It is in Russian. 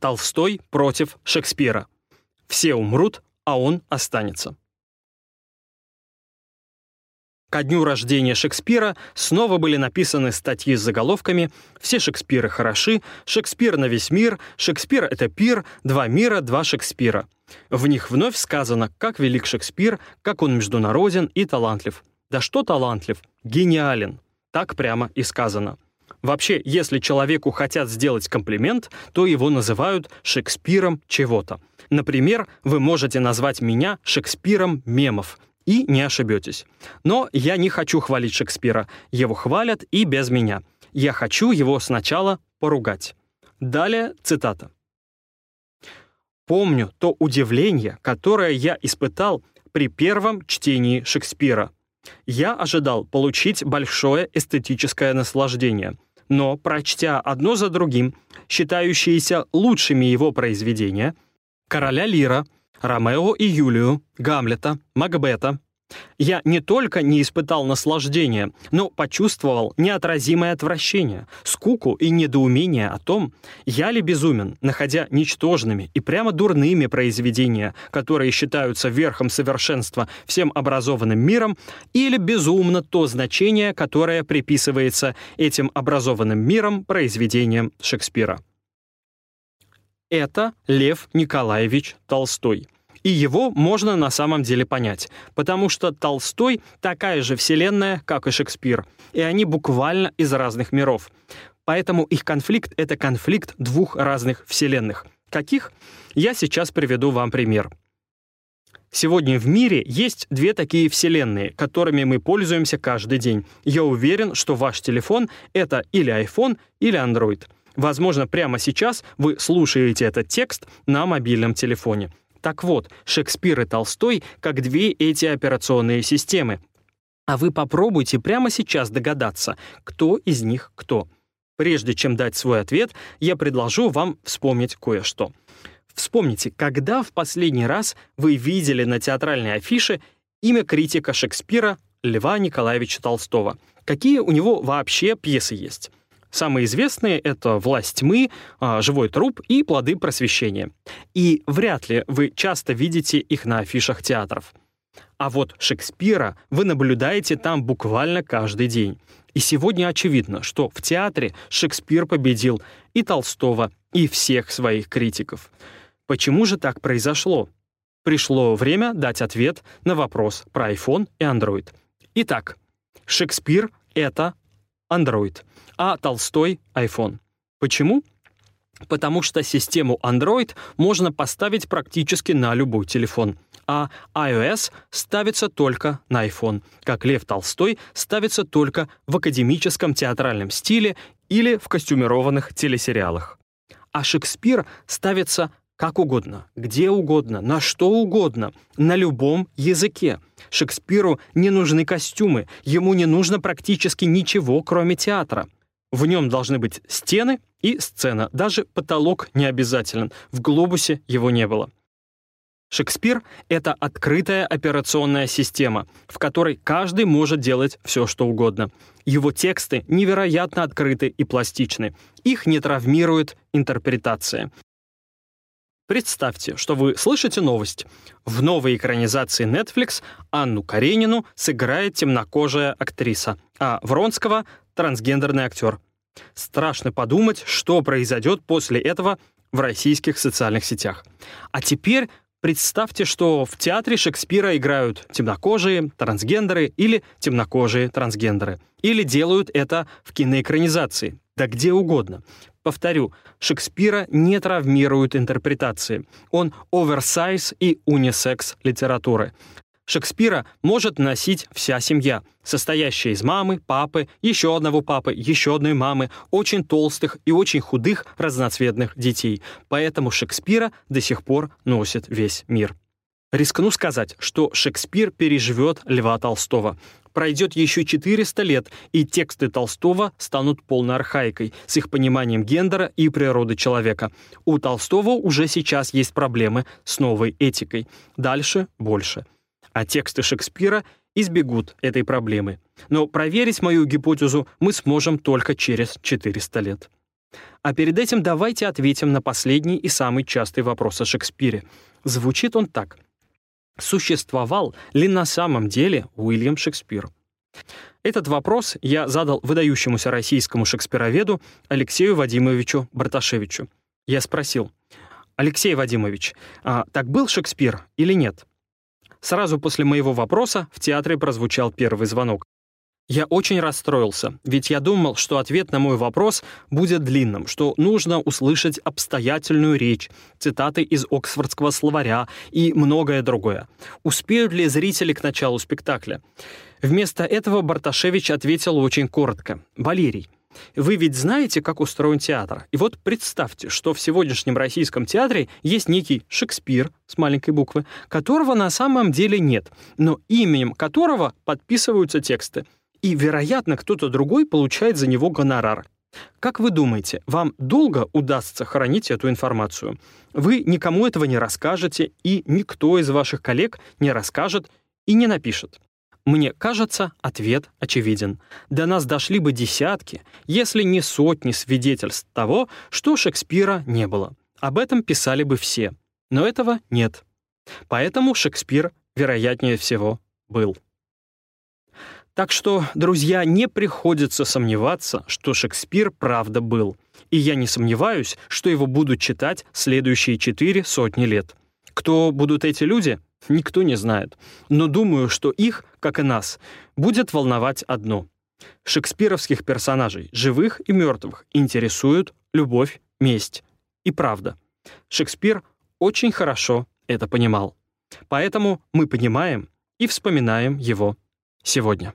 Толстой против Шекспира. Все умрут, а он останется. Ко дню рождения Шекспира снова были написаны статьи с заголовками «Все Шекспиры хороши», «Шекспир на весь мир», «Шекспир — это пир», «Два мира, два Шекспира». В них вновь сказано, как велик Шекспир, как он международен и талантлив. Да что талантлив? Гениален. Так прямо и сказано. Вообще, если человеку хотят сделать комплимент, то его называют Шекспиром чего-то. Например, вы можете назвать меня Шекспиром мемов — и не ошибетесь. Но я не хочу хвалить Шекспира. Его хвалят и без меня. Я хочу его сначала поругать. Далее цитата. «Помню то удивление, которое я испытал при первом чтении Шекспира. Я ожидал получить большое эстетическое наслаждение, но, прочтя одно за другим, считающиеся лучшими его произведения, «Короля Лира», Ромео и Юлию, Гамлета, Макбета. Я не только не испытал наслаждения, но почувствовал неотразимое отвращение, скуку и недоумение о том, я ли безумен, находя ничтожными и прямо дурными произведения, которые считаются верхом совершенства всем образованным миром, или безумно то значение, которое приписывается этим образованным миром произведениям Шекспира это Лев Николаевич Толстой. И его можно на самом деле понять, потому что Толстой такая же вселенная, как и Шекспир, и они буквально из разных миров. Поэтому их конфликт — это конфликт двух разных вселенных. Каких? Я сейчас приведу вам пример. Сегодня в мире есть две такие вселенные, которыми мы пользуемся каждый день. Я уверен, что ваш телефон — это или iPhone, или Android — Возможно, прямо сейчас вы слушаете этот текст на мобильном телефоне. Так вот, Шекспир и Толстой как две эти операционные системы. А вы попробуйте прямо сейчас догадаться, кто из них кто. Прежде чем дать свой ответ, я предложу вам вспомнить кое-что. Вспомните, когда в последний раз вы видели на театральной афише имя критика Шекспира Льва Николаевича Толстого? Какие у него вообще пьесы есть? Самые известные — это «Власть тьмы», а, «Живой труп» и «Плоды просвещения». И вряд ли вы часто видите их на афишах театров. А вот Шекспира вы наблюдаете там буквально каждый день. И сегодня очевидно, что в театре Шекспир победил и Толстого, и всех своих критиков. Почему же так произошло? Пришло время дать ответ на вопрос про iPhone и Android. Итак, Шекспир — это Android а Толстой — iPhone. Почему? Потому что систему Android можно поставить практически на любой телефон, а iOS ставится только на iPhone, как Лев Толстой ставится только в академическом театральном стиле или в костюмированных телесериалах. А Шекспир ставится как угодно, где угодно, на что угодно, на любом языке. Шекспиру не нужны костюмы, ему не нужно практически ничего, кроме театра. В нем должны быть стены и сцена. Даже потолок не обязателен. В глобусе его не было. Шекспир — это открытая операционная система, в которой каждый может делать все, что угодно. Его тексты невероятно открыты и пластичны. Их не травмирует интерпретация. Представьте, что вы слышите новость. В новой экранизации Netflix Анну Каренину сыграет темнокожая актриса, а Вронского трансгендерный актер. Страшно подумать, что произойдет после этого в российских социальных сетях. А теперь представьте, что в театре Шекспира играют темнокожие, трансгендеры или темнокожие трансгендеры. Или делают это в киноэкранизации. Да где угодно. Повторю, Шекспира не травмируют интерпретации. Он оверсайз и унисекс литературы. Шекспира может носить вся семья, состоящая из мамы, папы, еще одного папы, еще одной мамы, очень толстых и очень худых разноцветных детей. Поэтому Шекспира до сих пор носит весь мир. Рискну сказать, что Шекспир переживет Льва Толстого. Пройдет еще 400 лет, и тексты Толстого станут полной архаикой, с их пониманием гендера и природы человека. У Толстого уже сейчас есть проблемы с новой этикой. Дальше больше а тексты Шекспира избегут этой проблемы. Но проверить мою гипотезу мы сможем только через 400 лет. А перед этим давайте ответим на последний и самый частый вопрос о Шекспире. Звучит он так. Существовал ли на самом деле Уильям Шекспир? Этот вопрос я задал выдающемуся российскому шекспироведу Алексею Вадимовичу Барташевичу. Я спросил, «Алексей Вадимович, а так был Шекспир или нет?» Сразу после моего вопроса в театре прозвучал первый звонок. Я очень расстроился, ведь я думал, что ответ на мой вопрос будет длинным, что нужно услышать обстоятельную речь, цитаты из Оксфордского словаря и многое другое. Успеют ли зрители к началу спектакля? Вместо этого Барташевич ответил очень коротко. «Валерий, вы ведь знаете, как устроен театр. И вот представьте, что в сегодняшнем российском театре есть некий Шекспир с маленькой буквы, которого на самом деле нет, но именем которого подписываются тексты и, вероятно, кто-то другой получает за него гонорар. Как вы думаете, вам долго удастся хранить эту информацию? Вы никому этого не расскажете, и никто из ваших коллег не расскажет и не напишет. Мне кажется, ответ очевиден. До нас дошли бы десятки, если не сотни свидетельств того, что Шекспира не было. Об этом писали бы все. Но этого нет. Поэтому Шекспир, вероятнее всего, был. Так что, друзья, не приходится сомневаться, что Шекспир правда был. И я не сомневаюсь, что его будут читать следующие четыре сотни лет. Кто будут эти люди, никто не знает. Но думаю, что их, как и нас, будет волновать одно. Шекспировских персонажей, живых и мертвых, интересуют любовь, месть и правда. Шекспир очень хорошо это понимал. Поэтому мы понимаем и вспоминаем его сегодня.